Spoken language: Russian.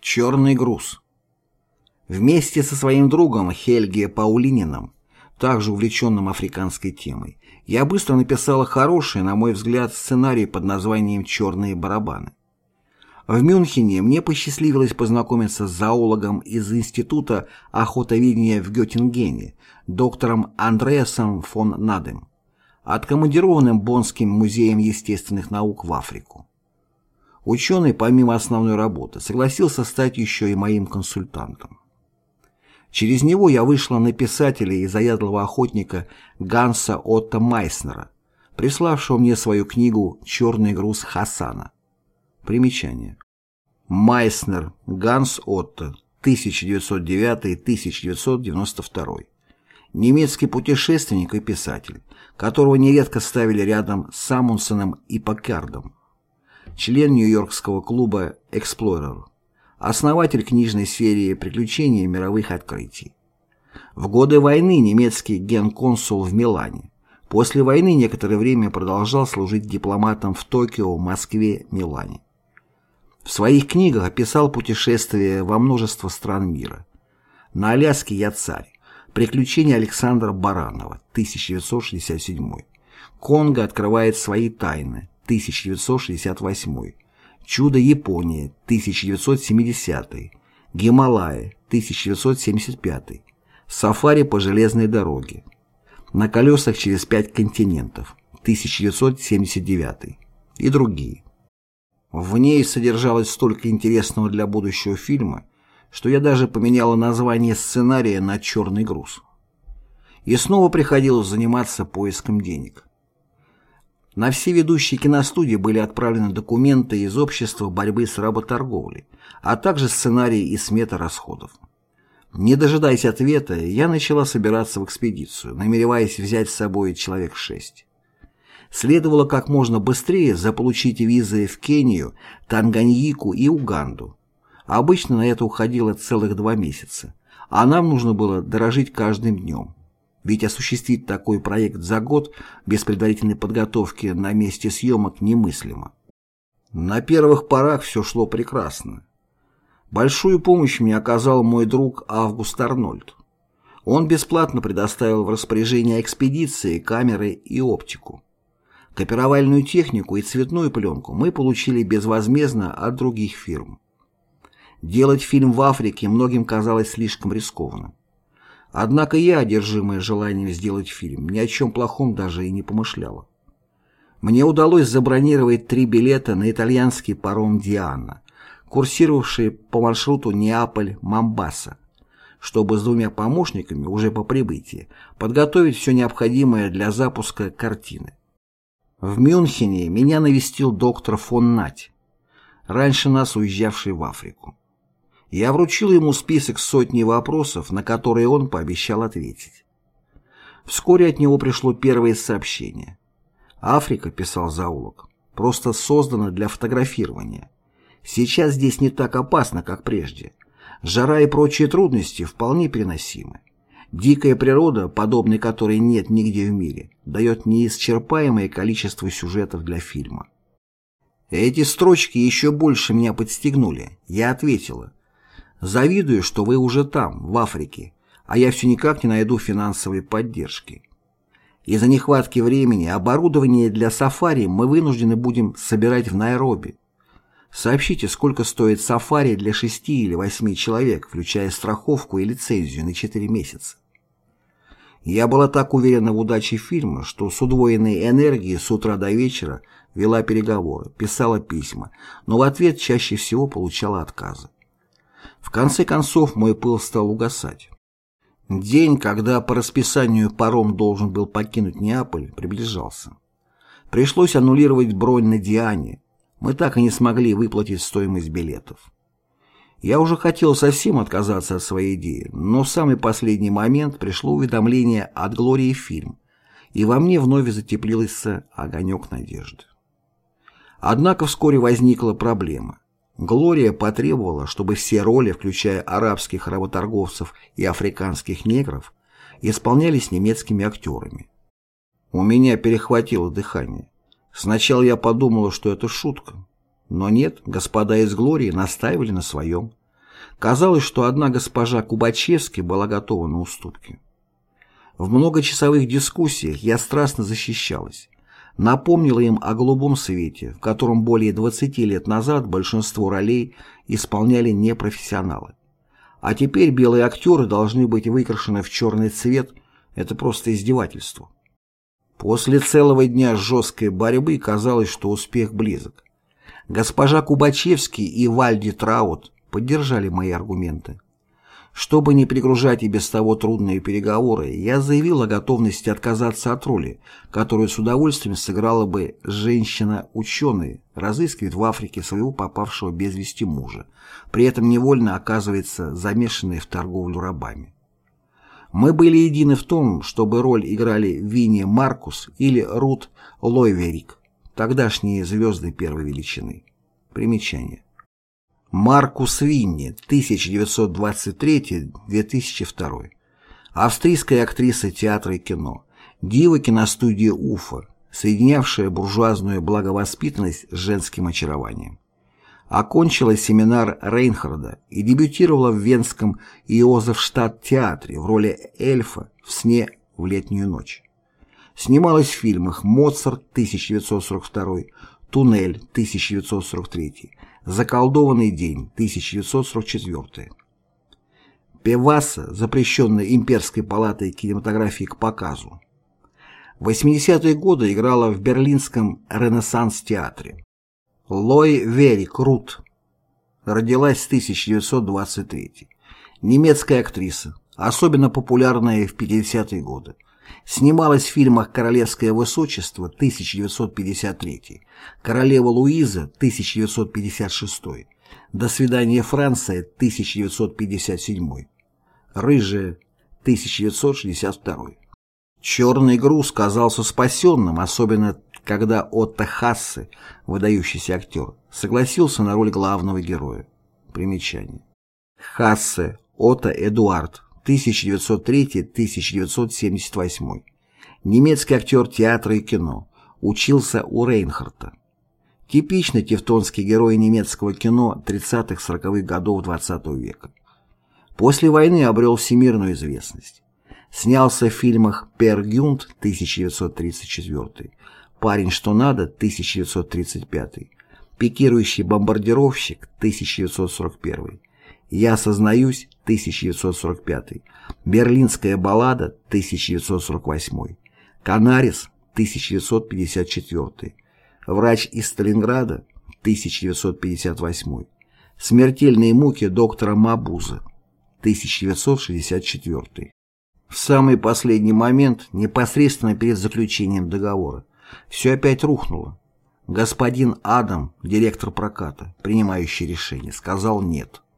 Черный груз. Вместе со своим другом Хельге Паулинином, также увлеченным африканской темой, я быстро написала хороший, на мой взгляд, сценарий под названием «Черные барабаны». В Мюнхене мне посчастливилось познакомиться с зоологом из Института охотоведения в Геттингене, доктором Андреасом фон Надем, откомандированным Боннским музеем естественных наук в Африку. Ученый, помимо основной работы, согласился стать еще и моим консультантом. Через него я вышла на писателя и заядлого охотника Ганса Отто Майснера, приславшего мне свою книгу «Черный груз Хасана». Примечание. Майснер Ганс Отто, 1909-1992. Немецкий путешественник и писатель, которого нередко ставили рядом с Амундсеном и Паккардом. Член Нью-Йоркского клуба «Эксплорер», основатель книжной серии «Приключения мировых открытий». В годы войны немецкий генконсул в Милане. После войны некоторое время продолжал служить дипломатом в Токио, Москве, Милане. В своих книгах описал путешествия во множество стран мира. На Аляске я царь. Приключения Александра Баранова, 1967. Конго открывает свои тайны, 1968. Чудо Японии, 1970. Гималаи, 1975. Сафари по железной дороге. На колесах через пять континентов, 1979. И другие. В ней содержалось столько интересного для будущего фильма, что я даже поменяла название сценария на «Черный груз». И снова приходилось заниматься поиском денег. На все ведущие киностудии были отправлены документы из Общества борьбы с работорговлей, а также сценарии и смета расходов. Не дожидаясь ответа, я начала собираться в экспедицию, намереваясь взять с собой человек шесть. Следовало как можно быстрее заполучить визы в Кению, Танганьику и Уганду. Обычно на это уходило целых два месяца, а нам нужно было дорожить каждым днем. Ведь осуществить такой проект за год без предварительной подготовки на месте съемок немыслимо. На первых порах все шло прекрасно. Большую помощь мне оказал мой друг Август Арнольд. Он бесплатно предоставил в распоряжение экспедиции камеры и оптику. Копировальную технику и цветную пленку мы получили безвозмездно от других фирм. Делать фильм в Африке многим казалось слишком рискованно. Однако я, одержимая желанием сделать фильм, ни о чем плохом даже и не помышляла. Мне удалось забронировать три билета на итальянский паром «Диана», курсировавший по маршруту Неаполь-Мамбаса, чтобы с двумя помощниками уже по прибытии подготовить все необходимое для запуска картины. В Мюнхене меня навестил доктор фон Нать, раньше нас уезжавший в Африку. Я вручил ему список сотни вопросов, на которые он пообещал ответить. Вскоре от него пришло первое сообщение. «Африка», — писал зоолог, — «просто создана для фотографирования. Сейчас здесь не так опасно, как прежде. Жара и прочие трудности вполне переносимы. Дикая природа, подобной которой нет нигде в мире, дает неисчерпаемое количество сюжетов для фильма». Эти строчки еще больше меня подстегнули. Я ответила — Завидую, что вы уже там, в Африке, а я все никак не найду финансовой поддержки. Из-за нехватки времени оборудование для сафари мы вынуждены будем собирать в Найроби. Сообщите, сколько стоит сафари для шести или восьми человек, включая страховку и лицензию на четыре месяца. Я была так уверена в удаче фильма, что с удвоенной энергией с утра до вечера вела переговоры, писала письма, но в ответ чаще всего получала отказы. В конце концов мой пыл стал угасать. День, когда по расписанию паром должен был покинуть Неаполь, приближался. Пришлось аннулировать бронь на Диане. Мы так и не смогли выплатить стоимость билетов. Я уже хотел совсем отказаться от своей идеи, но в самый последний момент пришло уведомление от Глории Фильм, и во мне вновь затеплился огонек надежды. Однако вскоре возникла проблема. Глория потребовала, чтобы все роли, включая арабских работорговцев и африканских негров, исполнялись немецкими актерами. У меня перехватило дыхание. Сначала я подумала, что это шутка. Но нет, господа из Глории настаивали на своем. Казалось, что одна госпожа Кубачевский была готова на уступки. В многочасовых дискуссиях я страстно защищалась. Напомнила им о голубом свете, в котором более 20 лет назад большинство ролей исполняли непрофессионалы. А теперь белые актеры должны быть выкрашены в черный цвет – это просто издевательство. После целого дня жесткой борьбы казалось, что успех близок. Госпожа Кубачевский и Вальди Траут поддержали мои аргументы. Чтобы не перегружать и без того трудные переговоры, я заявил о готовности отказаться от роли, которую с удовольствием сыграла бы женщина-ученый, разыскивает в Африке своего попавшего без вести мужа, при этом невольно оказывается замешанной в торговлю рабами. Мы были едины в том, чтобы роль играли Винни Маркус или Рут Лойверик, тогдашние звезды первой величины. Примечание. Маркус Винни, 1923-2002. Австрийская актриса театра и кино. Дива киностудии Уфа, соединявшая буржуазную благовоспитанность с женским очарованием. Окончила семинар Рейнхарда и дебютировала в Венском Иозефштадт-театре в роли эльфа в сне в летнюю ночь. Снималась в фильмах «Моцарт» 1942, «Туннель» 1943, Заколдованный день, 1944. Певаса, запрещенная имперской палатой кинематографии к показу. В 80-е годы играла в берлинском Ренессанс-театре. Лой Верик Рут. Родилась в 1923. Немецкая актриса, особенно популярная в 50-е годы. Снималась в фильмах «Королевское высочество» 1953, «Королева Луиза» 1956, «До свидания, Франция» 1957, «Рыжая» 1962. «Черный груз» казался спасенным, особенно когда Отто Хассе, выдающийся актер, согласился на роль главного героя. Примечание. Хассе Отто Эдуард 1903-1978. Немецкий актер театра и кино. Учился у Рейнхарта. Типичный тевтонский герой немецкого кино 30-40-х годов XX -го века. После войны обрел всемирную известность. Снялся в фильмах «Пер Гюнт» 1934, «Парень, что надо» 1935, «Пикирующий бомбардировщик» 1941, «Я осознаюсь» 1945, «Берлинская баллада» 1948, «Канарис» 1954, «Врач из Сталинграда» 1958, «Смертельные муки доктора Мабуза» 1964. В самый последний момент, непосредственно перед заключением договора, все опять рухнуло. Господин Адам, директор проката, принимающий решение, сказал «нет».